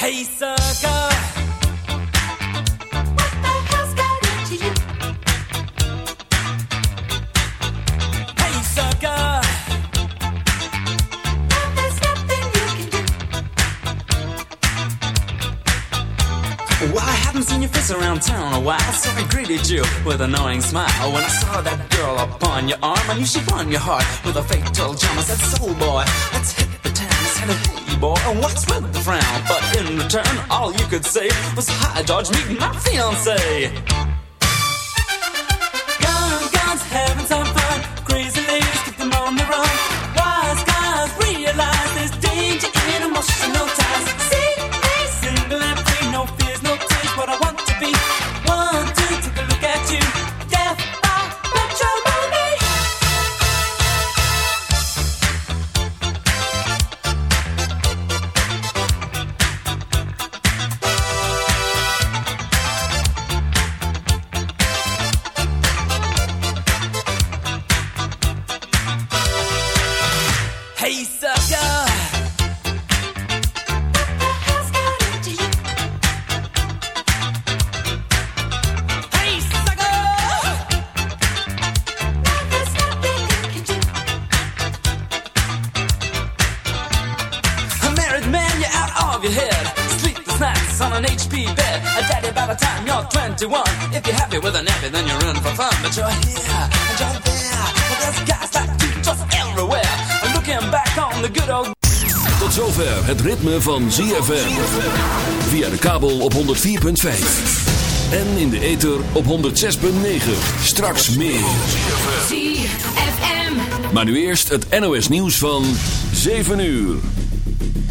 Hey, sucker. What the hell's got into you? Hey, sucker. Now there's nothing you can do. Well, I haven't seen your face around town a while, so I greeted you with an knowing smile. When I saw that girl upon your arm, I knew she'd won your heart with a fatal charm. I said, soul boy, let's hit the town. I said, hey boy, and what's with the frown? But in return, all you could say was, hi George, meet my fiance. Van ZFM. Via de kabel op 104.5. En in de ether op 106.9. Straks meer. ZFM. Maar nu eerst het NOS nieuws van 7 uur.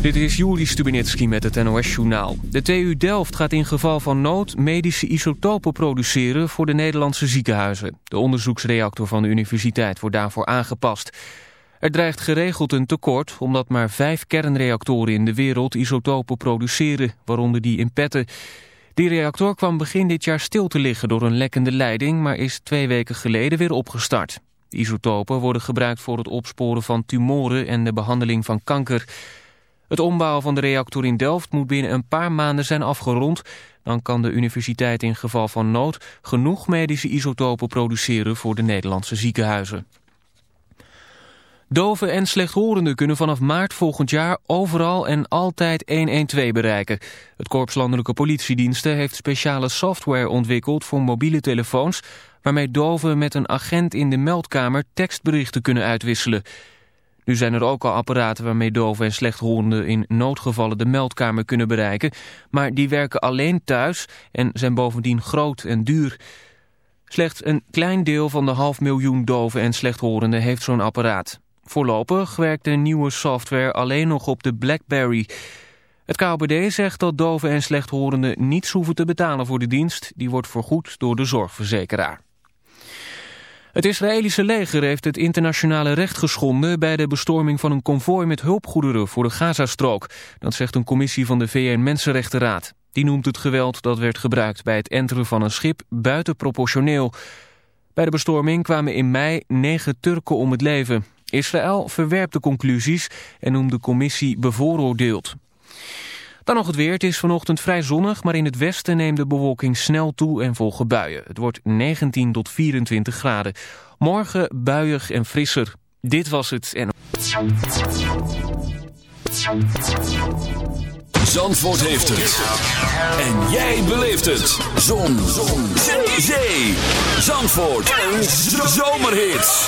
Dit is Juri Stubenitski met het NOS-journaal. De TU Delft gaat in geval van nood medische isotopen produceren voor de Nederlandse ziekenhuizen. De onderzoeksreactor van de universiteit wordt daarvoor aangepast. Er dreigt geregeld een tekort omdat maar vijf kernreactoren in de wereld isotopen produceren, waaronder die in Petten. Die reactor kwam begin dit jaar stil te liggen door een lekkende leiding, maar is twee weken geleden weer opgestart. Isotopen worden gebruikt voor het opsporen van tumoren en de behandeling van kanker. Het ombouwen van de reactor in Delft moet binnen een paar maanden zijn afgerond. Dan kan de universiteit in geval van nood genoeg medische isotopen produceren voor de Nederlandse ziekenhuizen. Doven en slechthorenden kunnen vanaf maart volgend jaar overal en altijd 112 bereiken. Het Korps Landelijke Politiediensten heeft speciale software ontwikkeld voor mobiele telefoons... waarmee doven met een agent in de meldkamer tekstberichten kunnen uitwisselen. Nu zijn er ook al apparaten waarmee doven en slechthorenden in noodgevallen de meldkamer kunnen bereiken... maar die werken alleen thuis en zijn bovendien groot en duur... Slechts een klein deel van de half miljoen doven en slechthorenden heeft zo'n apparaat. Voorlopig werkt de nieuwe software alleen nog op de BlackBerry. Het KOBD zegt dat doven en slechthorenden niets hoeven te betalen voor de dienst. Die wordt vergoed door de zorgverzekeraar. Het Israëlische leger heeft het internationale recht geschonden bij de bestorming van een konvooi met hulpgoederen voor de Gazastrook. Dat zegt een commissie van de VN-Mensenrechtenraad. Die noemt het geweld dat werd gebruikt bij het enteren van een schip buitenproportioneel. Bij de bestorming kwamen in mei negen Turken om het leven. Israël verwerpt de conclusies en noemt de commissie bevooroordeeld. Dan nog het weer. Het is vanochtend vrij zonnig, maar in het westen neemt de bewolking snel toe en volgen buien. Het wordt 19 tot 24 graden. Morgen buiig en frisser. Dit was het. En... Zandvoort heeft het. En jij beleeft het. Zon. Zon. Zee. Zandvoort. Een zomerhit.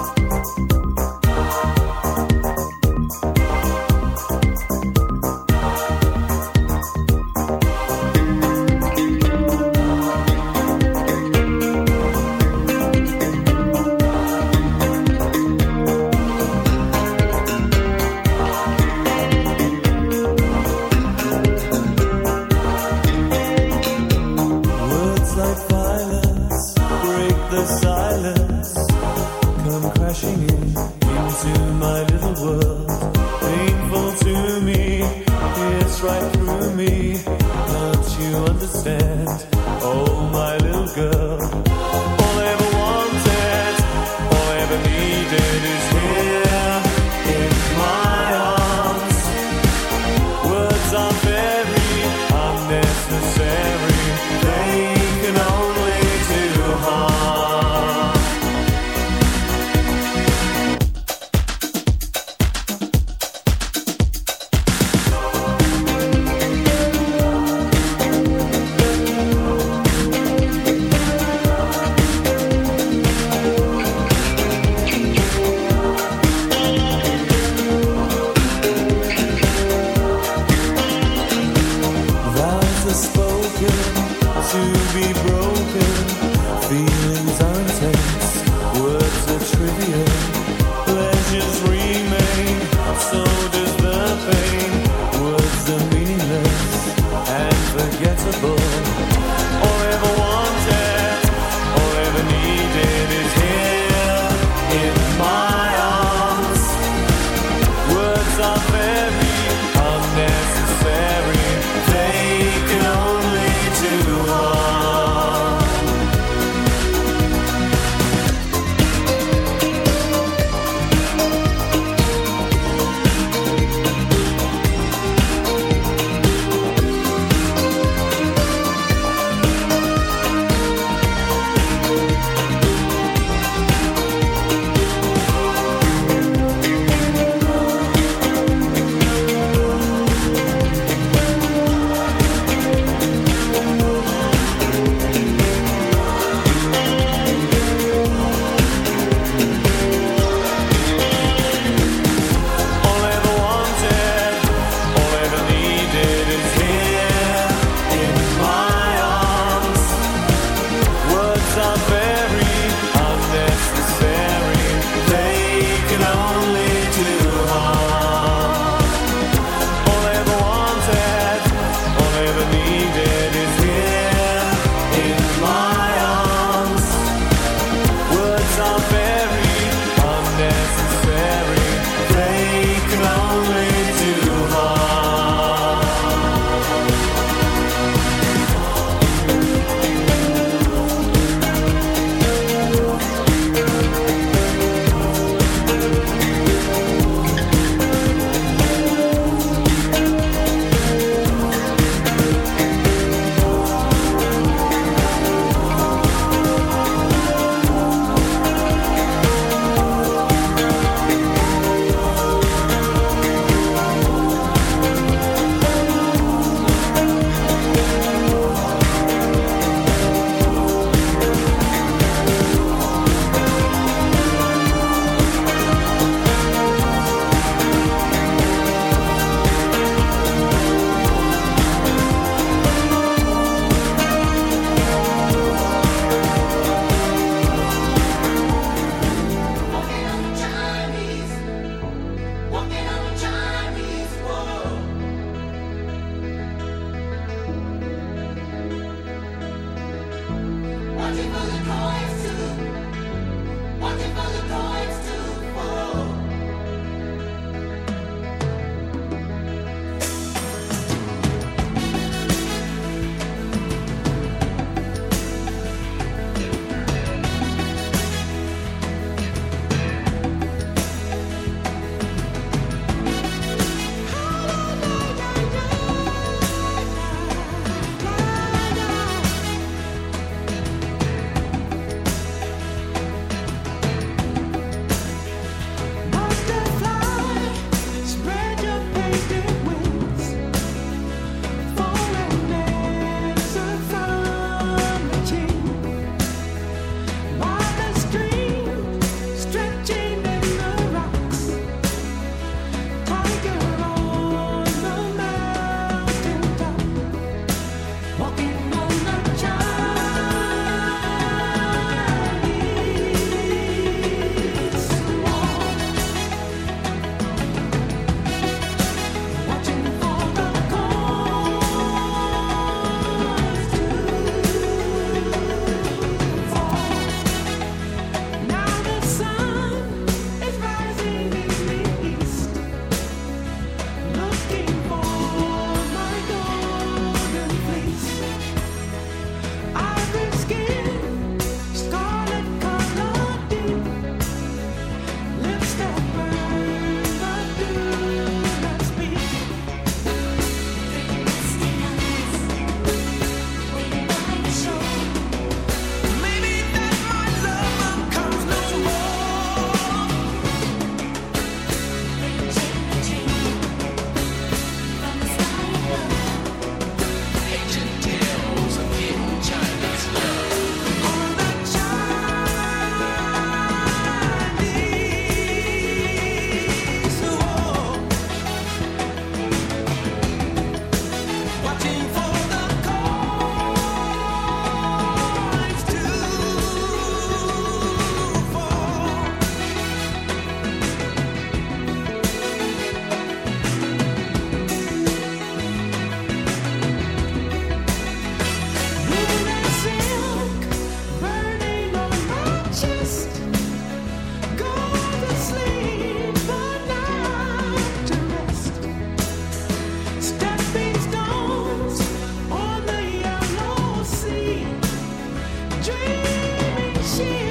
She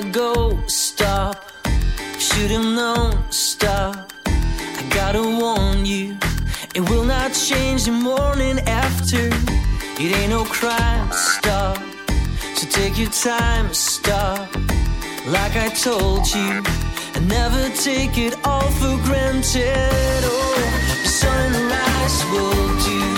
Go, stop. Should have known, stop. I gotta warn you, it will not change the morning after. It ain't no crime, stop. So take your time, stop. Like I told you, and never take it all for granted. Oh, sunrise will do.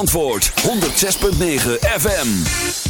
Antwoord 106.9 FM.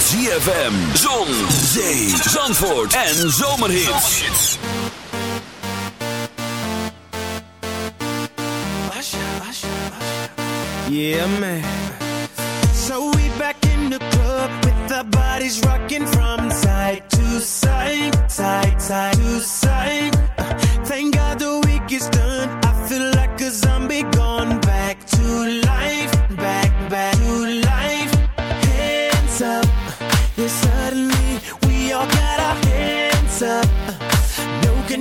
ZFM, zon, zee, zandvoort en zomerhits. Yeah, man.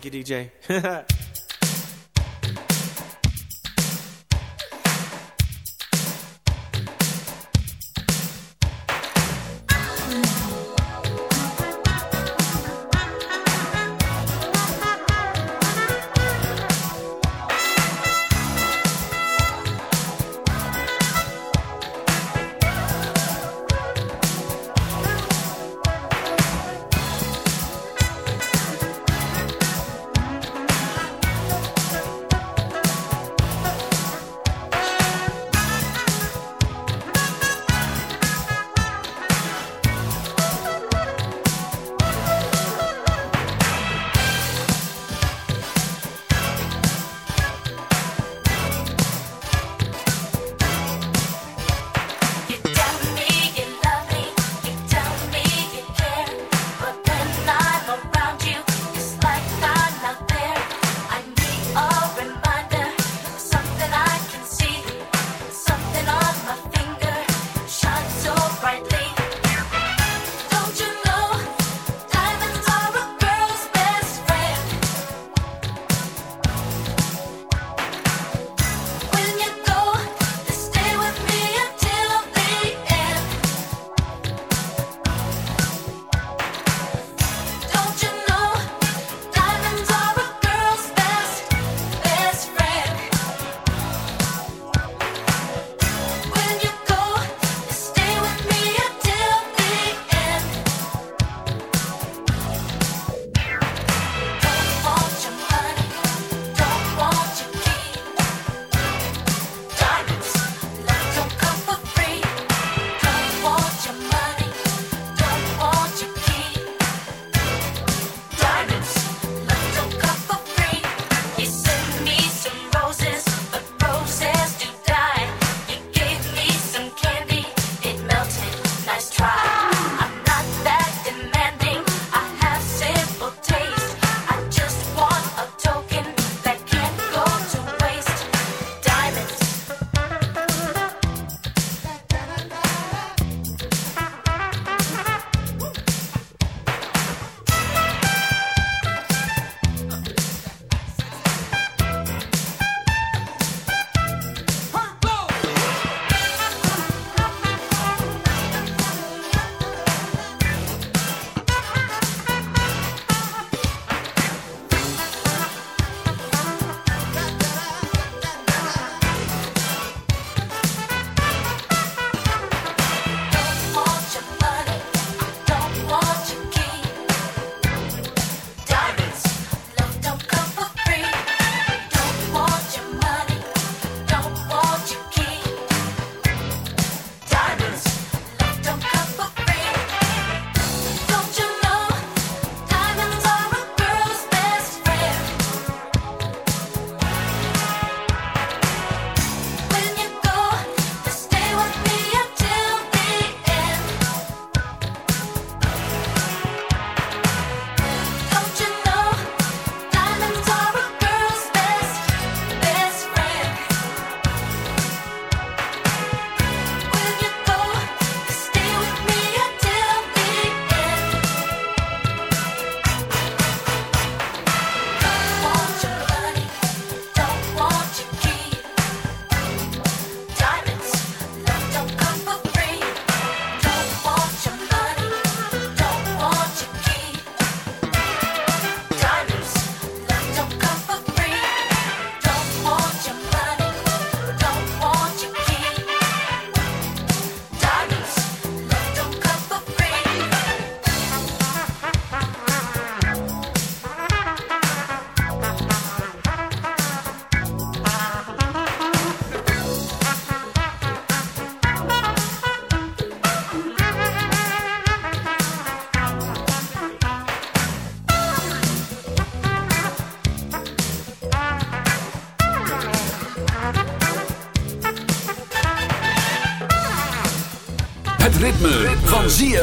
Thank you, DJ.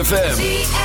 ZFM.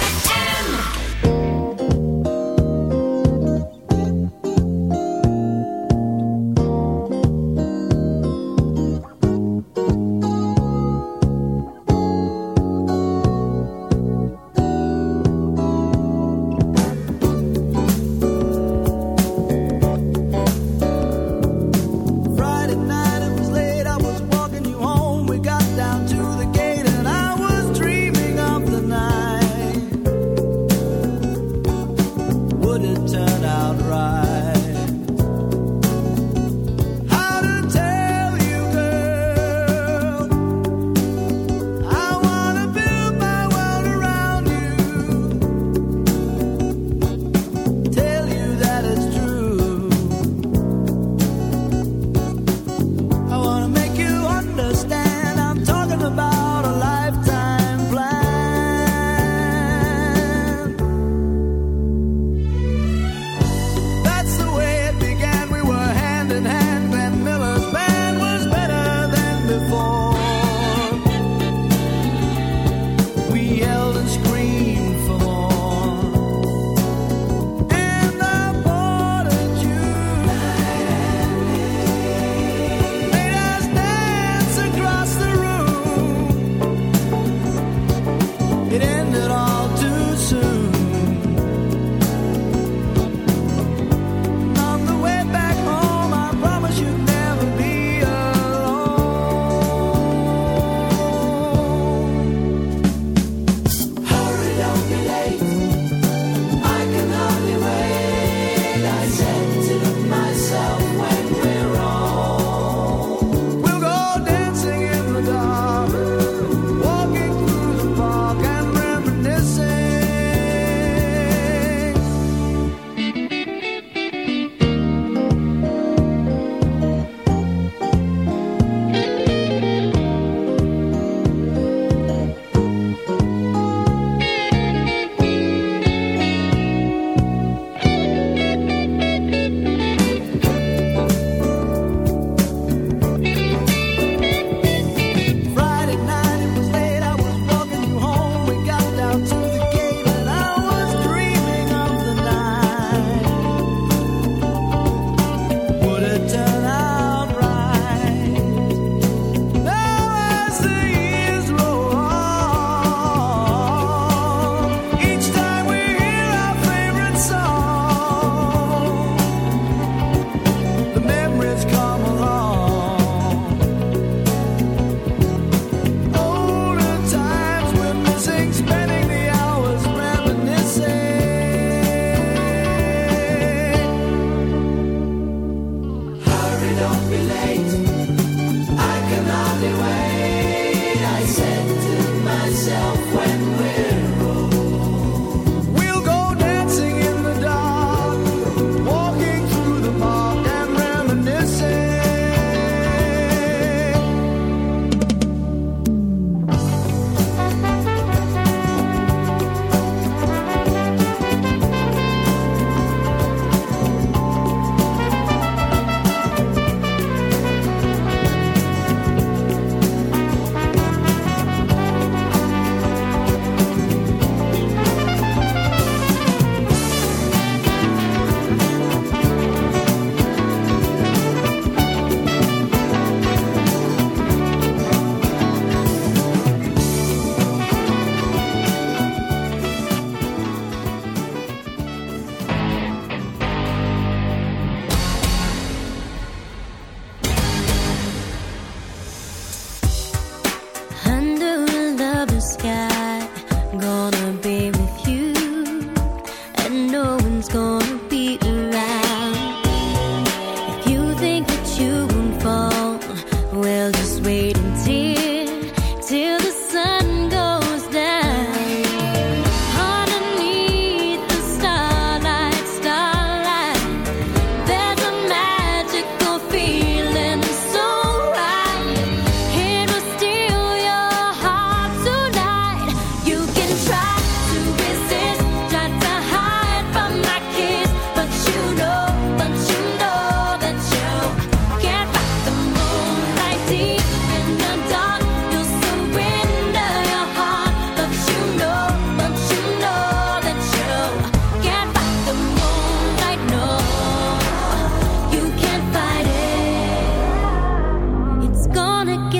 gonna get